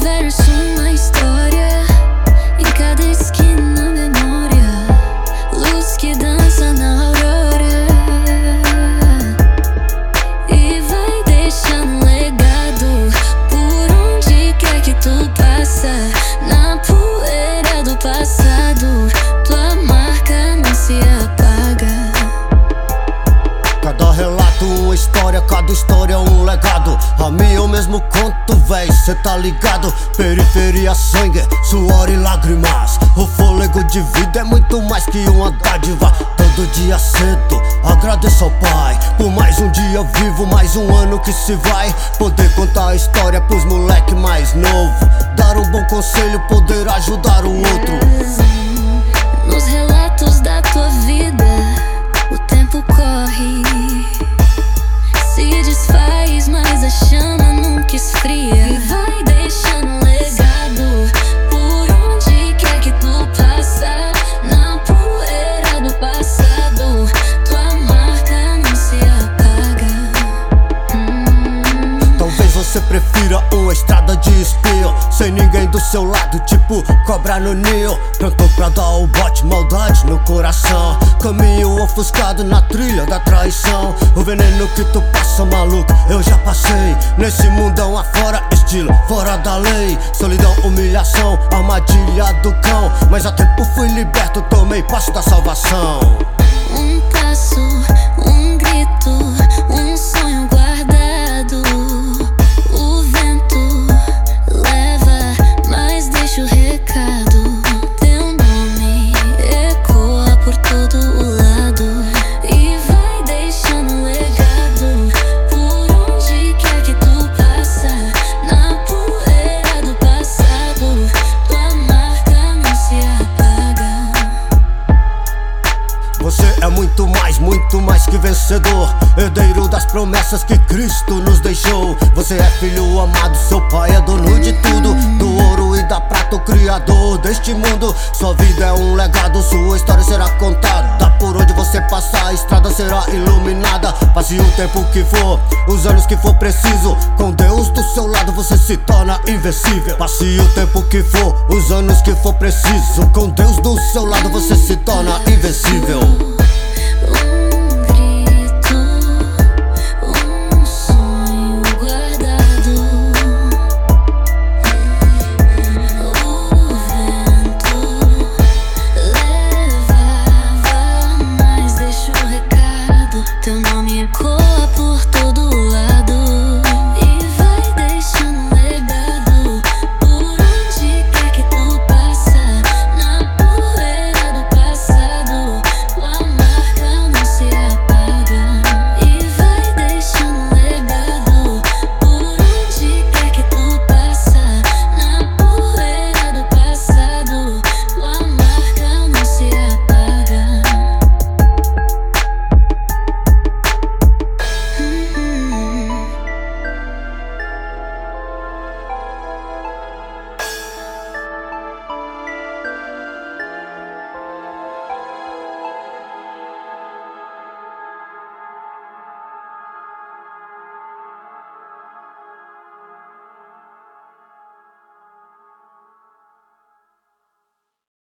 verso, uma história em cada esquina, memória, luz que dança na aurora e vai deixando legado por onde quer que tu passa. Legado. A mim eu mesmo conto, véi, cê tá ligado? Periferia, sangue, suor e lágrimas. O fôlego de vida é muito mais que uma dádiva. Todo dia cedo, agradeço ao Pai por mais um dia vivo, mais um ano que se vai. Poder contar a história pros moleque mais novo. Dar um bom conselho, poder ajudar o outro. Desfaz, mas a chama nunca esfria. E vai deixando legado por onde quer que tu passa. Na poeira do passado, tua marca não se apaga. Hum. Talvez você prefira uma estrada de espio Sem ninguém do seu lado, tipo cobra no ninho Plantou pra dar o bote, maldade no coração Caminho ofuscado na trilha da traição O veneno que tu passa, maluco, eu já passei Nesse mundão afora, estilo fora da lei. Solidão, humilhação, armadilha do cão. Mas a tempo fui liberto, tomei passo da salvação. Um passo, um grito, um sonho Você é muito mais, muito mais que vencedor. Herdeiro das promessas que Cristo nos deixou. Você é filho amado, seu pai é dono de tudo. Do ouro e da prata, o criador deste mundo. Sua vida é um legado, sua história será contada. Passar, a estrada será iluminada. Passe o tempo que for, os anos que for preciso. Com Deus do seu lado, você se torna invencível. Passe o tempo que for, os anos que for preciso. Com Deus do seu lado, você se torna invencível.